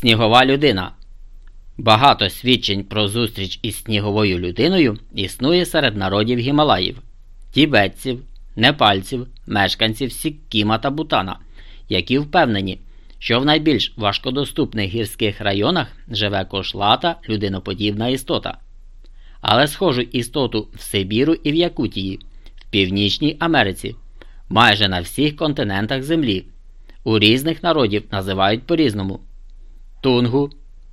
Снігова людина. Багато свідчень про зустріч із сніговою людиною існує серед народів Гімалаїв, тібетців, непальців, мешканців Сіккіма та Бутана, які впевнені, що в найбільш важкодоступних гірських районах живе кошлата людиноподібна істота. Але схожу істоту в Сибіру і в Якутії, в Північній Америці, майже на всіх континентах Землі. У різних народів називають по-різному тунгу,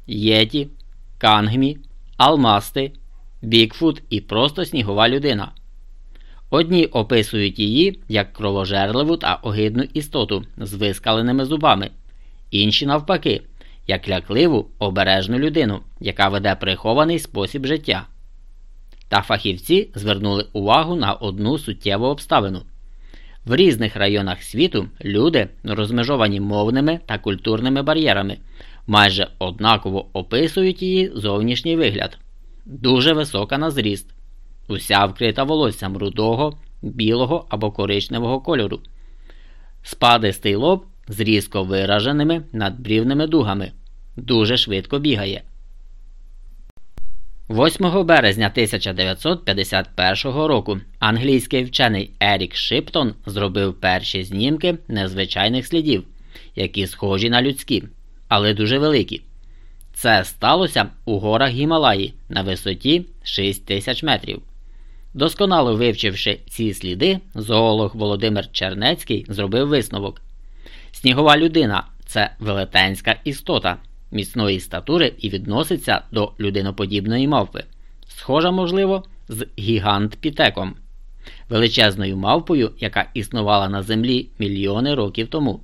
єті, кангмі, алмасти, бікфут і просто снігова людина. Одні описують її як кровожерливу та огидну істоту з вискаленими зубами, інші, навпаки, як лякливу обережну людину, яка веде прихований спосіб життя. Та фахівці звернули увагу на одну суттєву обставину. В різних районах світу люди, розмежовані мовними та культурними бар'єрами, майже однаково описують її зовнішній вигляд, дуже висока на зріст, уся вкрита волоссям рудого, білого або коричневого кольору, спадистий лоб з різко вираженими надбрівними дугами, дуже швидко бігає. 8 березня 1951 року англійський вчений Ерік Шиптон зробив перші знімки незвичайних слідів, які схожі на людські, але дуже великі. Це сталося у горах Гімалаї на висоті 6 тисяч метрів. Досконало вивчивши ці сліди, зоолог Володимир Чернецький зробив висновок: Снігова людина це велетенська істота міцної статури і відноситься до людиноподібної мавпи, схожа, можливо, з гігант Пітеком, величезною мавпою, яка існувала на землі мільйони років тому.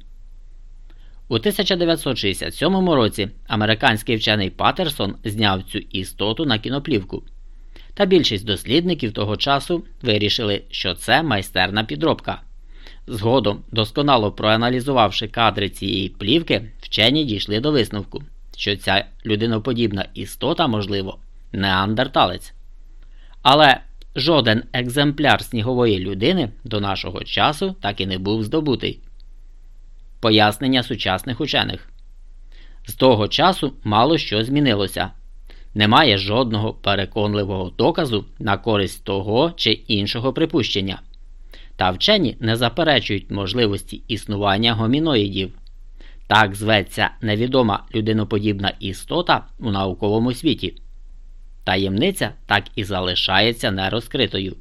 У 1967 році американський вчений Патерсон зняв цю істоту на кіноплівку. Та більшість дослідників того часу вирішили, що це майстерна підробка. Згодом, досконало проаналізувавши кадри цієї плівки, вчені дійшли до висновку, що ця людиноподібна істота, можливо, неандерталець. Але жоден екземпляр снігової людини до нашого часу так і не був здобутий. Пояснення сучасних учених з того часу мало що змінилося. Немає жодного переконливого доказу на користь того чи іншого припущення. Та вчені не заперечують можливості існування гоміноїдів. Так зветься невідома людиноподібна істота у науковому світі. Таємниця так і залишається нерозкритою.